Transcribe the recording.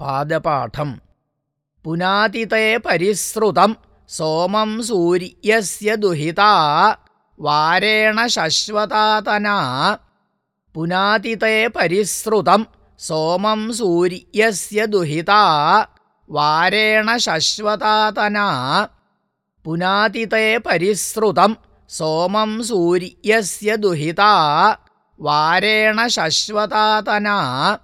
പാദപാഠം. പുനാതിതേ പരിസൃതം സോമം സൂര്യസ്യ ദുഹിത. വാരേണ ശശ്വതാതനാ. പുനാതിതേ പരിസൃതം സോമം സൂര്യസ്യ ദുഹിത. വാരേണ ശശ്വതാതനാ. പുനാതിതേ പരിസൃതം സോമം സൂര്യസ്യ ദുഹിത. വാരേണ ശശ്വതാതനാ.